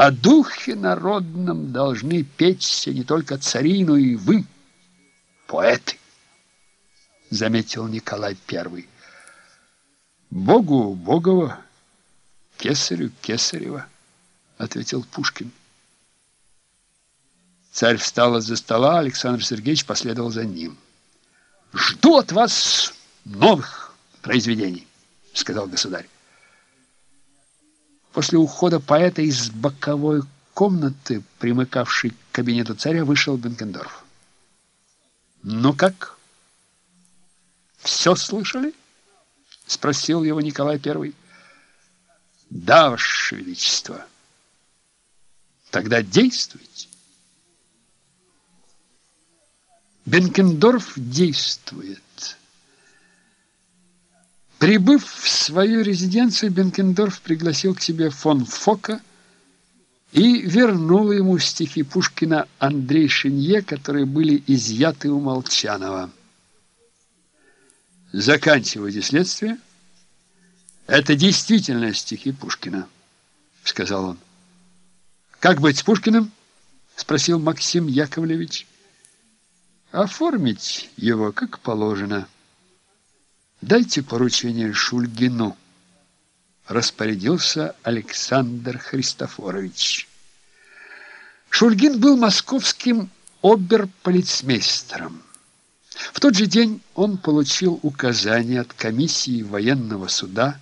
О духе народном должны печься не только цари, но и вы, поэты, заметил Николай Первый. Богу Богова, кесарю Кесарева, ответил Пушкин. Царь встал из-за стола, Александр Сергеевич последовал за ним. «Жду от вас новых произведений», — сказал государь. После ухода поэта из боковой комнаты, примыкавшей к кабинету царя, вышел Бенкендорф. «Ну как? Все слышали?» — спросил его Николай Первый. «Да, Ваше Величество. Тогда действуйте». Бенкендорф действует. Прибыв в свою резиденцию, Бенкендорф пригласил к себе фон Фока и вернул ему стихи Пушкина Андрей Шинье, которые были изъяты у Молчанова. «Заканчивайте следствие. Это действительно стихи Пушкина», — сказал он. «Как быть с Пушкиным?» — спросил Максим Яковлевич. «Оформить его как положено». Дайте поручение Шульгину, распорядился Александр Христофорович. Шульгин был московским оберполицмейстером. В тот же день он получил указание от комиссии военного суда,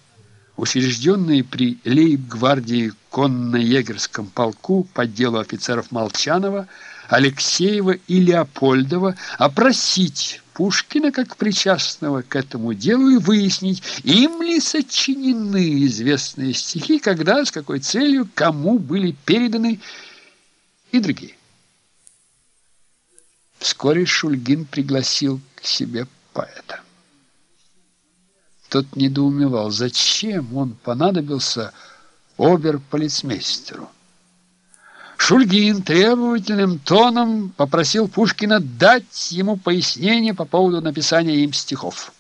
учрежденной при лейб-гвардии конно-егерском полку по делу офицеров Молчанова, Алексеева и Леопольдова, опросить Пушкина как причастного к этому делу и выяснить, им ли сочинены известные стихи, когда, с какой целью, кому были переданы и другие. Вскоре Шульгин пригласил к себе поэта. Тот недоумевал, зачем он понадобился оберполицмейстеру. Шульгин требовательным тоном попросил Пушкина дать ему пояснение по поводу написания им стихов.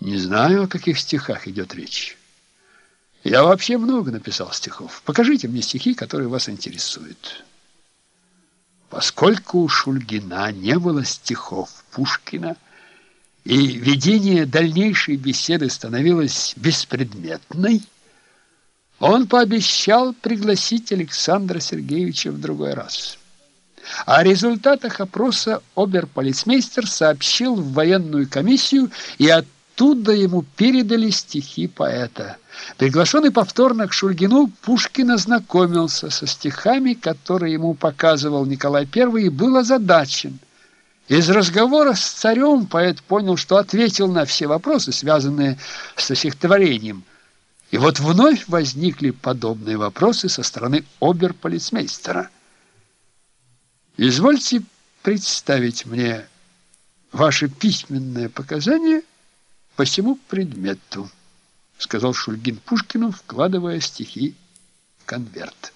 Не знаю, о каких стихах идет речь. Я вообще много написал стихов. Покажите мне стихи, которые вас интересуют. Поскольку у Шульгина не было стихов Пушкина, и ведение дальнейшей беседы становилось беспредметной, он пообещал пригласить Александра Сергеевича в другой раз. О результатах опроса оберполицмейстер сообщил в военную комиссию, и оттуда ему передали стихи поэта. Приглашенный повторно к Шульгину, Пушкин ознакомился со стихами, которые ему показывал Николай I, и был озадачен. Из разговора с царем поэт понял, что ответил на все вопросы, связанные с стихотворением – и вот вновь возникли подобные вопросы со стороны оберполицмейстера. «Извольте представить мне ваши письменные показания по всему предмету», сказал Шульгин Пушкину, вкладывая стихи в конверт.